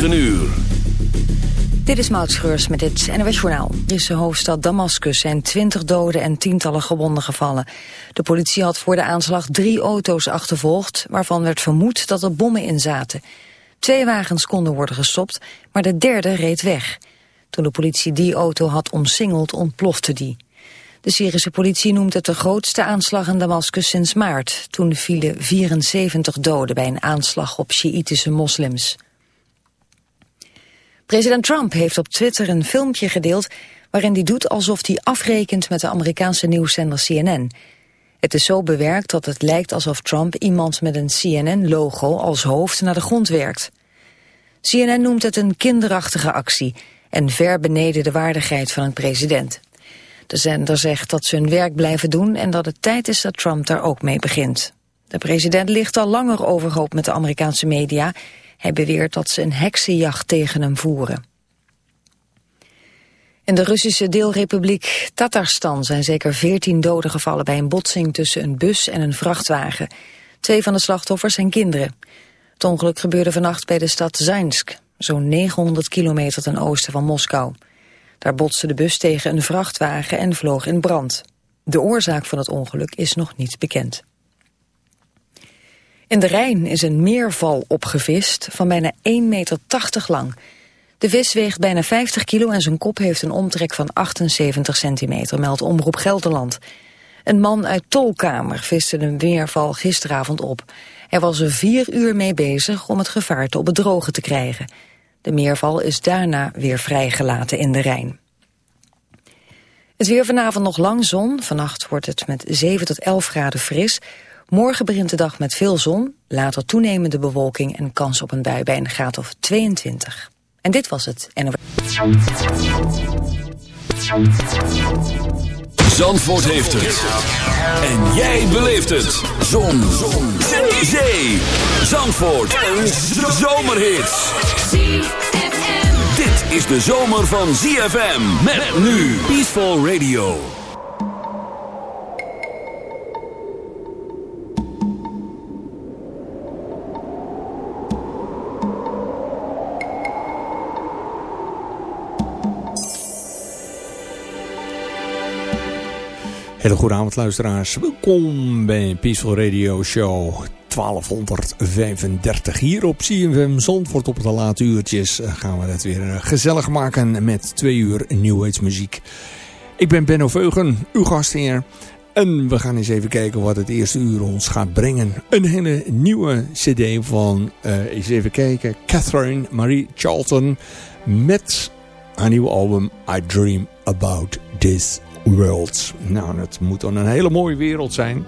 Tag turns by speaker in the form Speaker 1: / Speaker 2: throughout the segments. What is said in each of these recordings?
Speaker 1: 9 uur.
Speaker 2: Dit is Maud Schreurs met het NWS Journaal. In de hoofdstad Damascus zijn twintig doden en tientallen gewonden gevallen. De politie had voor de aanslag drie auto's achtervolgd... waarvan werd vermoed dat er bommen in zaten. Twee wagens konden worden gestopt, maar de derde reed weg. Toen de politie die auto had omsingeld, ontplofte die. De Syrische politie noemt het de grootste aanslag in Damascus sinds maart. Toen vielen 74 doden bij een aanslag op Sjiïtische moslims. President Trump heeft op Twitter een filmpje gedeeld... waarin hij doet alsof hij afrekent met de Amerikaanse nieuwszender CNN. Het is zo bewerkt dat het lijkt alsof Trump iemand met een CNN-logo als hoofd naar de grond werkt. CNN noemt het een kinderachtige actie en ver beneden de waardigheid van een president. De zender zegt dat ze hun werk blijven doen en dat het tijd is dat Trump daar ook mee begint. De president ligt al langer overhoop met de Amerikaanse media. Hij beweert dat ze een heksenjacht tegen hem voeren. In de Russische deelrepubliek Tatarstan zijn zeker 14 doden gevallen bij een botsing tussen een bus en een vrachtwagen. Twee van de slachtoffers zijn kinderen. Het ongeluk gebeurde vannacht bij de stad Zainsk, zo'n 900 kilometer ten oosten van Moskou. Daar botste de bus tegen een vrachtwagen en vloog in brand. De oorzaak van het ongeluk is nog niet bekend. In de Rijn is een meerval opgevist van bijna 1,80 meter lang. De vis weegt bijna 50 kilo en zijn kop heeft een omtrek van 78 centimeter, meldt Omroep Gelderland. Een man uit Tolkamer viste de meerval gisteravond op. Hij was er vier uur mee bezig om het gevaarte op het droge te krijgen. De meerval is daarna weer vrijgelaten in de Rijn. Het weer vanavond nog lang zon. Vannacht wordt het met 7 tot 11 graden fris. Morgen begint de dag met veel zon. Later toenemende bewolking en kans op een bui bij een graad of 22. En dit was het.
Speaker 1: Zandvoort heeft het. En jij beleeft het. Zon. zon. Zee. Zandvoort. Een zomerhit dit is de zomer van ZFM. Met nu Peaceful Radio.
Speaker 3: Hele goede avond luisteraars. Welkom bij Peaceful Radio Show 1235 hier op CFM Zandvoort op de late uurtjes eh, gaan we het weer eh, gezellig maken met twee uur New Age muziek. Ik ben Benno Veugen, uw gastheer. En we gaan eens even kijken wat het eerste uur ons gaat brengen. Een hele nieuwe cd van, uh, eens even kijken, Catherine Marie Charlton met haar nieuwe album I Dream About This Nou, het moet dan een hele mooie wereld zijn.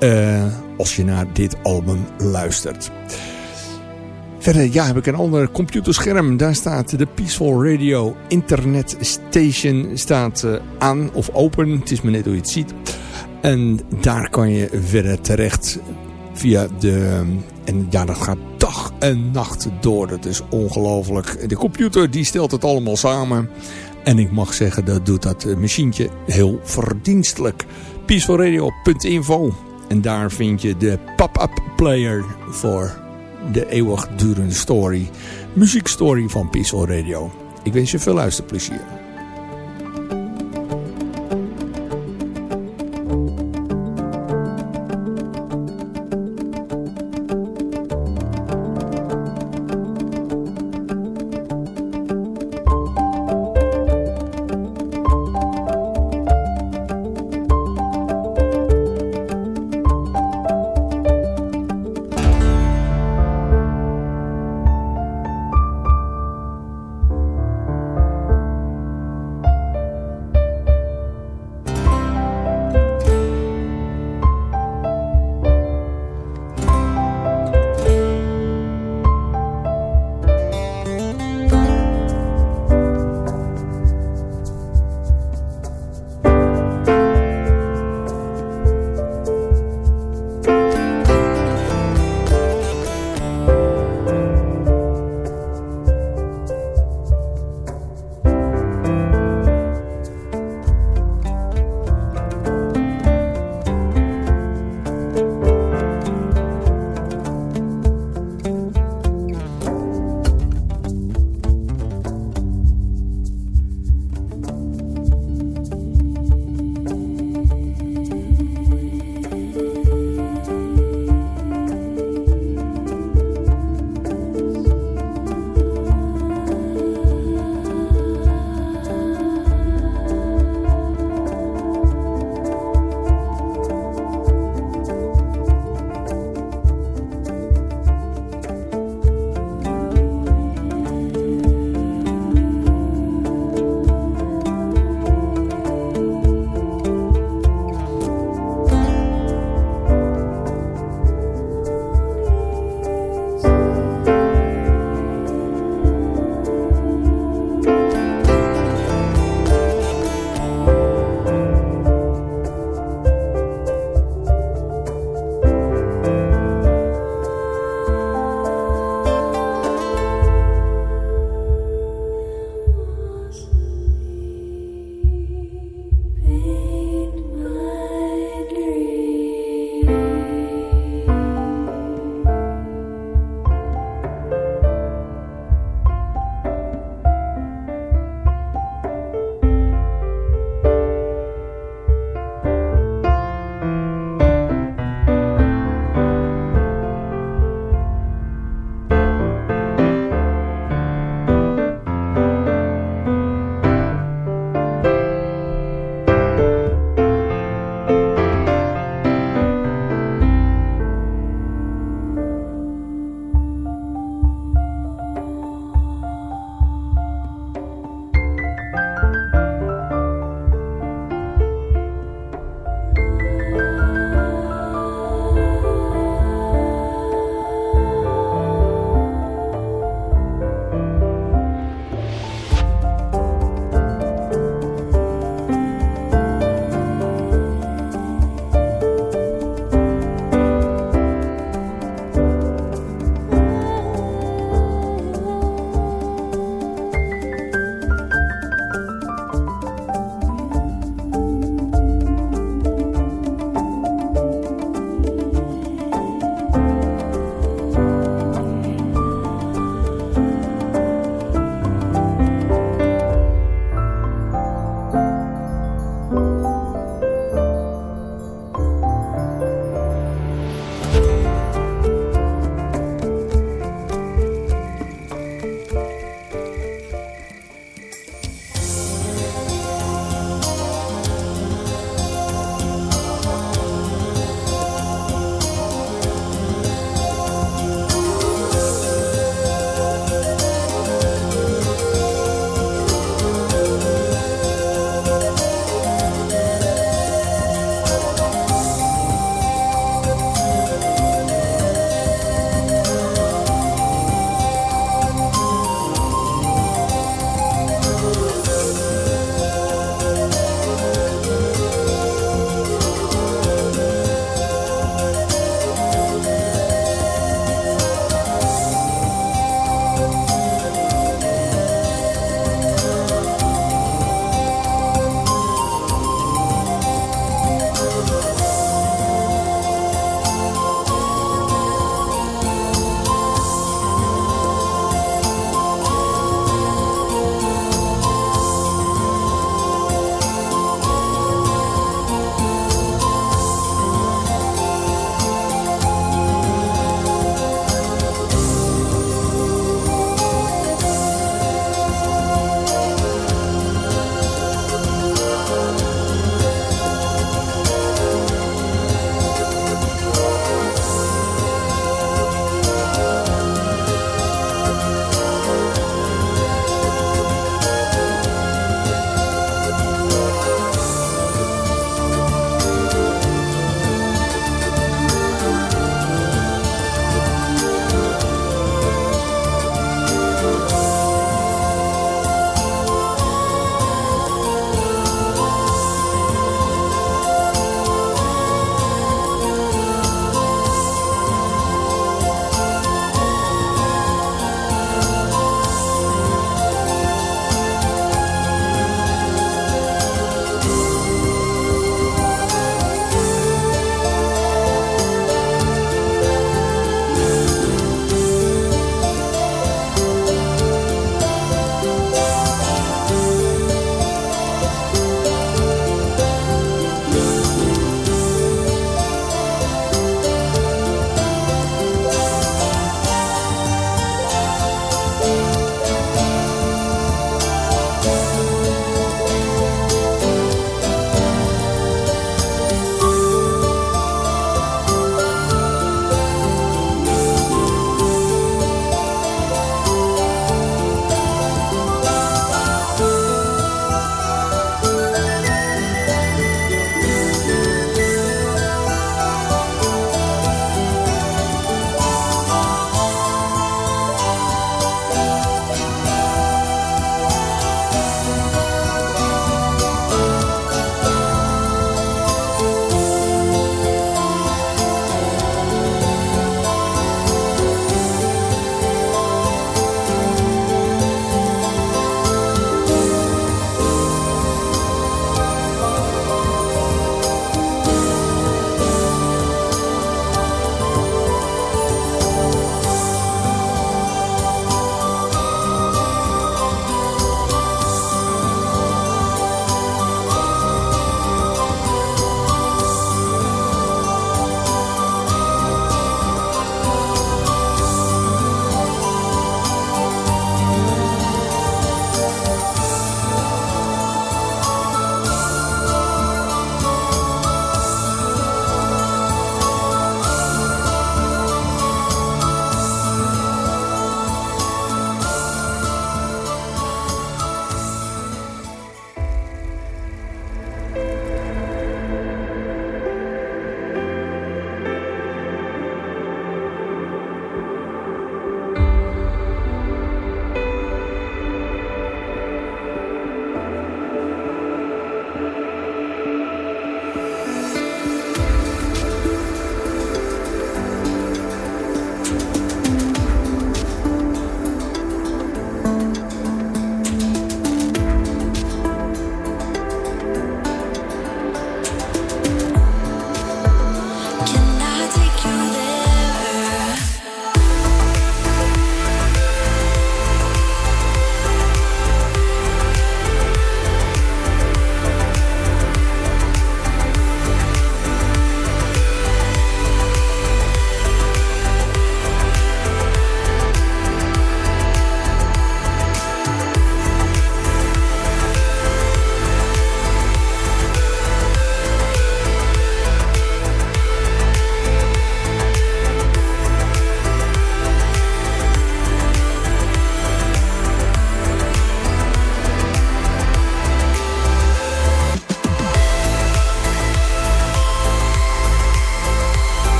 Speaker 3: Uh, als je naar dit album luistert. Verder ja, heb ik een ander computerscherm. Daar staat de Peaceful Radio Internet Station staat, uh, aan of open. Het is maar net hoe je het ziet. En daar kan je verder terecht via de... En ja, dat gaat dag en nacht door. Dat is ongelooflijk. De computer die stelt het allemaal samen. En ik mag zeggen, dat doet dat machientje heel verdienstelijk. Peacefulradio.info en daar vind je de pop-up player voor de eeuwigdurende story. Muziekstory van Peaceful Radio. Ik wens je veel luisterplezier.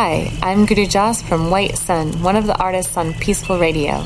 Speaker 4: Hi, I'm Guru Jas from White Sun, one of the artists on Peaceful Radio.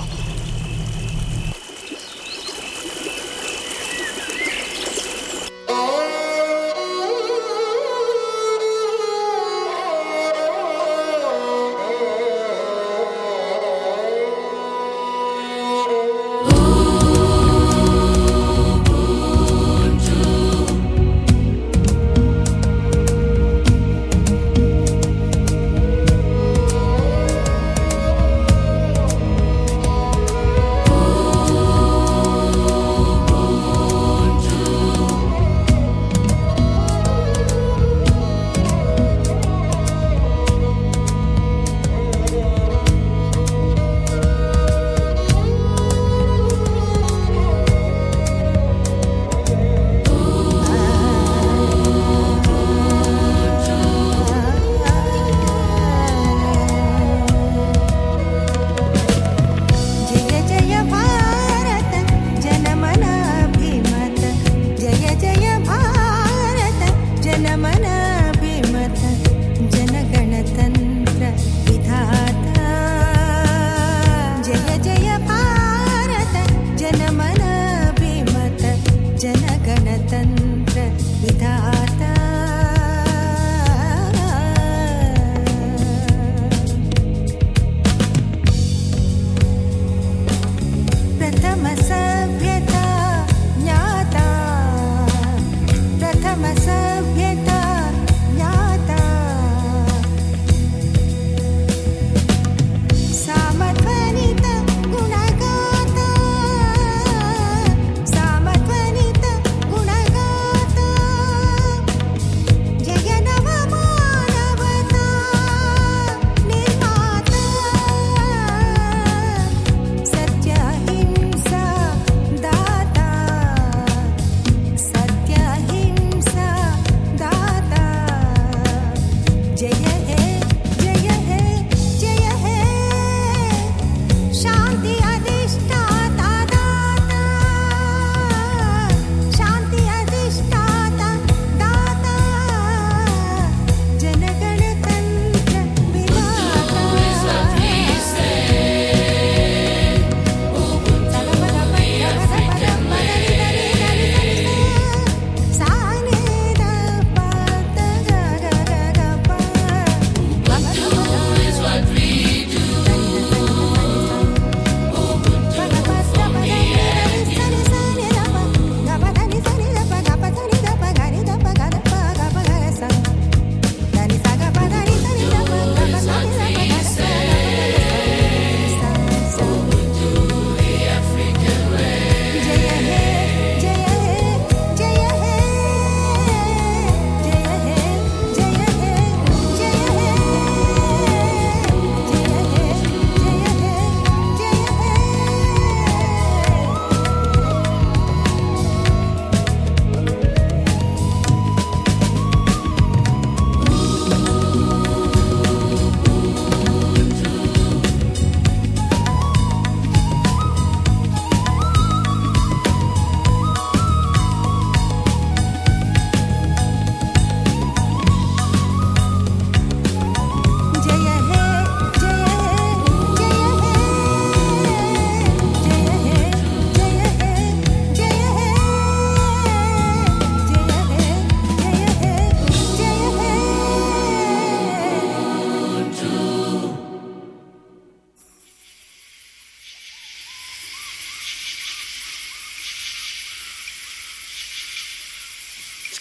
Speaker 4: Yeah.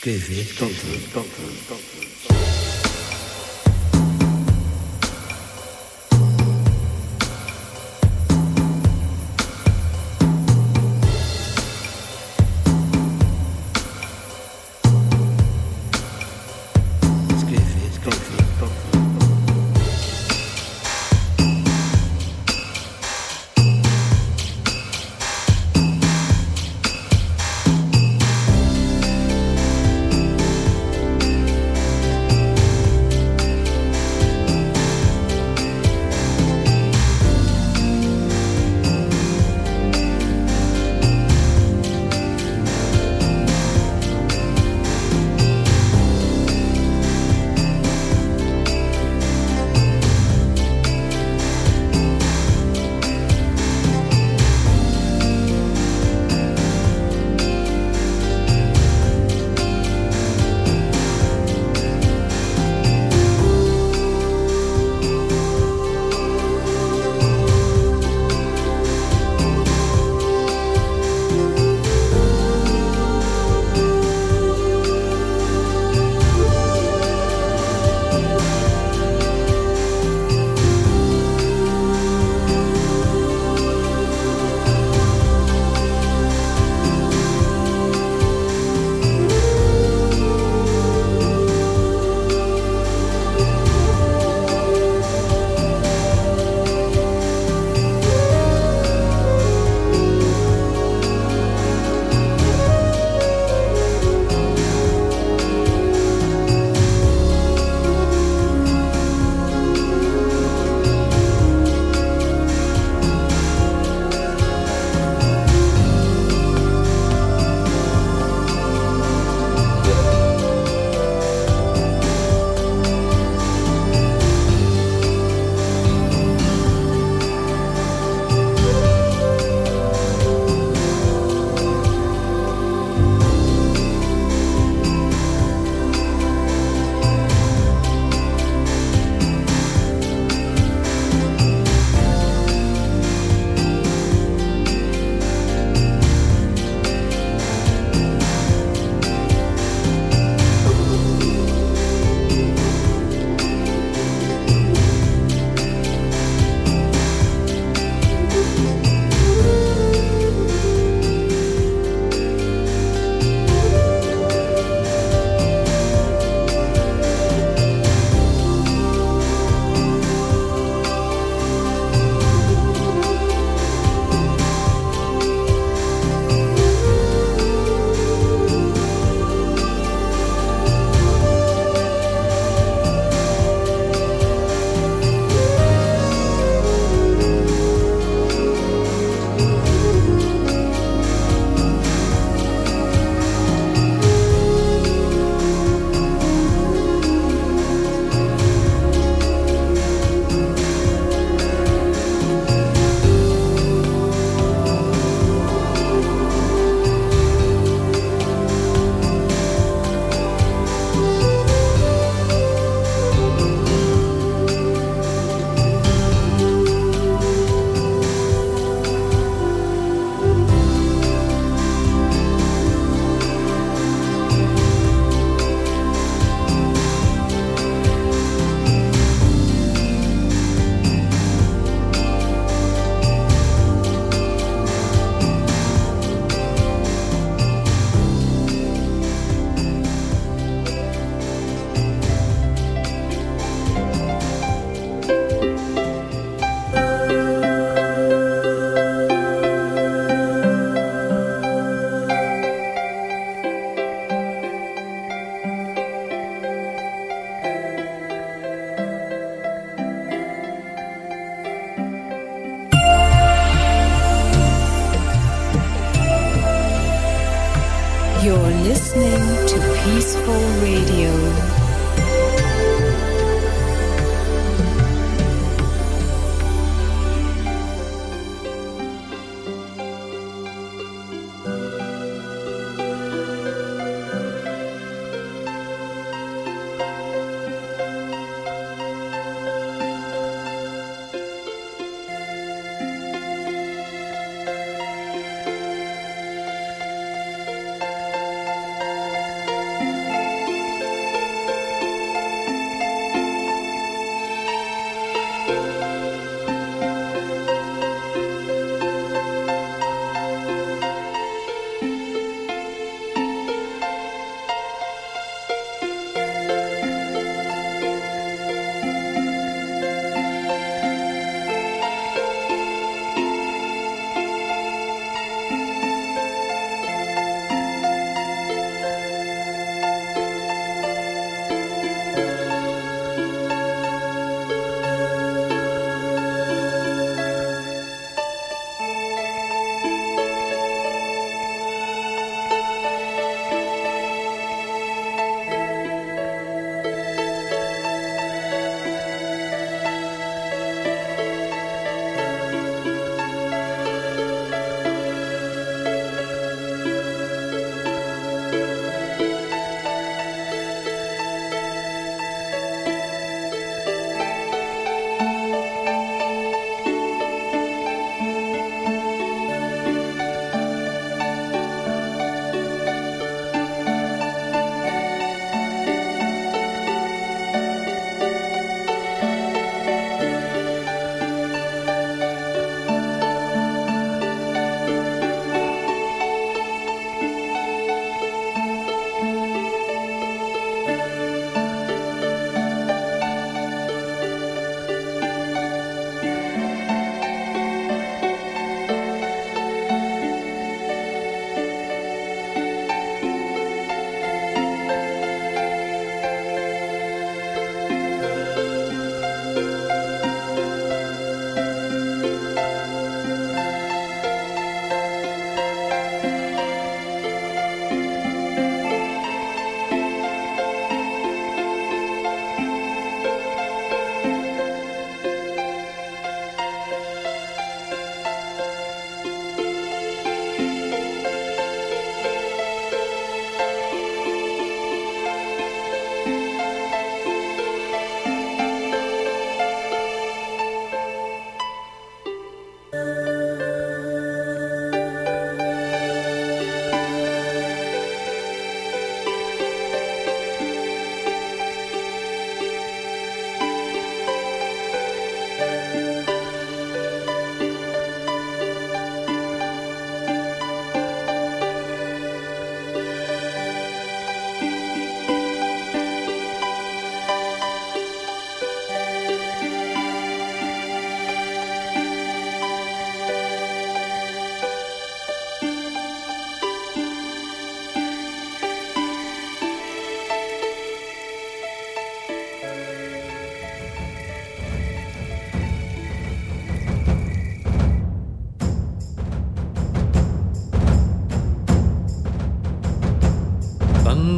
Speaker 5: escrever. Tonto, tonto, tonto,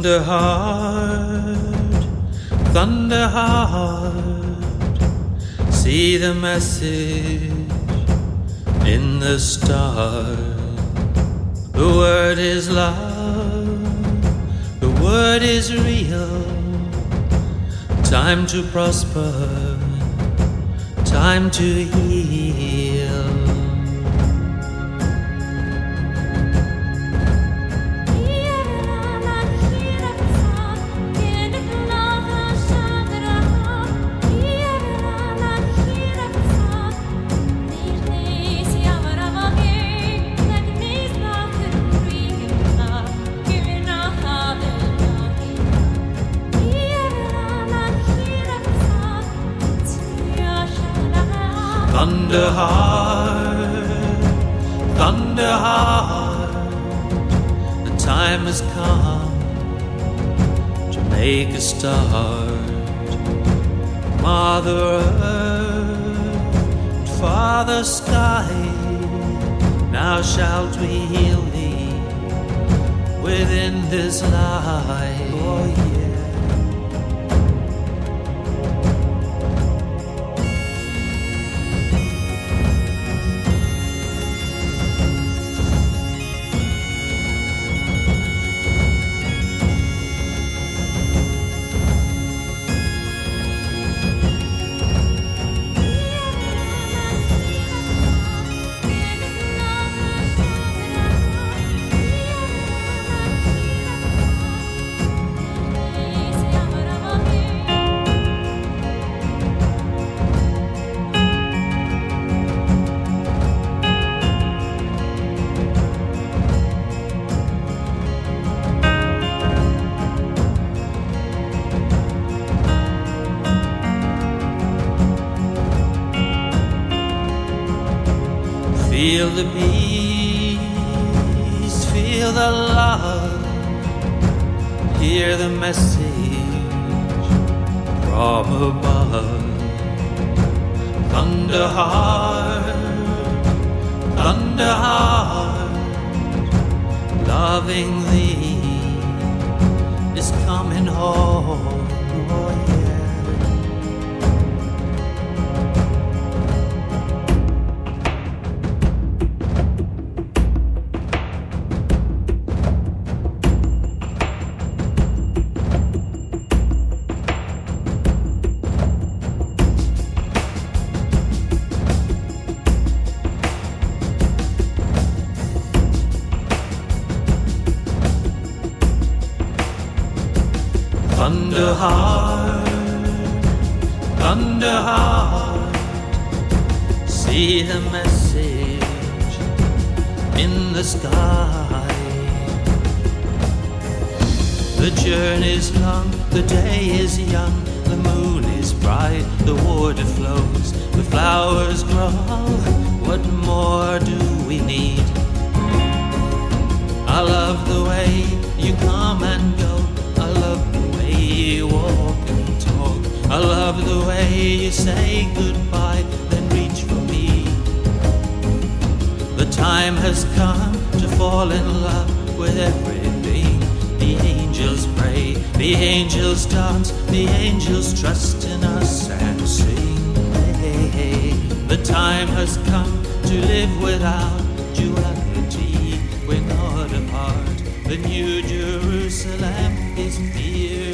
Speaker 5: thunder heart, thunder heart, see the message in the star. The word is love, the word is real. Time to prosper, time to heal. Thunder heart, thunder heart, the time has come to make a start. Mother Earth, Father Sky, now shalt we heal thee within this life. Oh, yeah. Feel the peace, Thunder heart, thunder heart, see the message in the sky. The journey's long, the day is young, the moon is bright, the water flows, the flowers grow. What more do we need? I love the way you come and go. The walk and talk. I love the way you say goodbye, then reach for me. The time has come to fall in love with everything. The angels pray, the angels dance, the angels trust in us and sing. Hey, hey. The time has come to live without duality. We're not apart. The new Jerusalem is near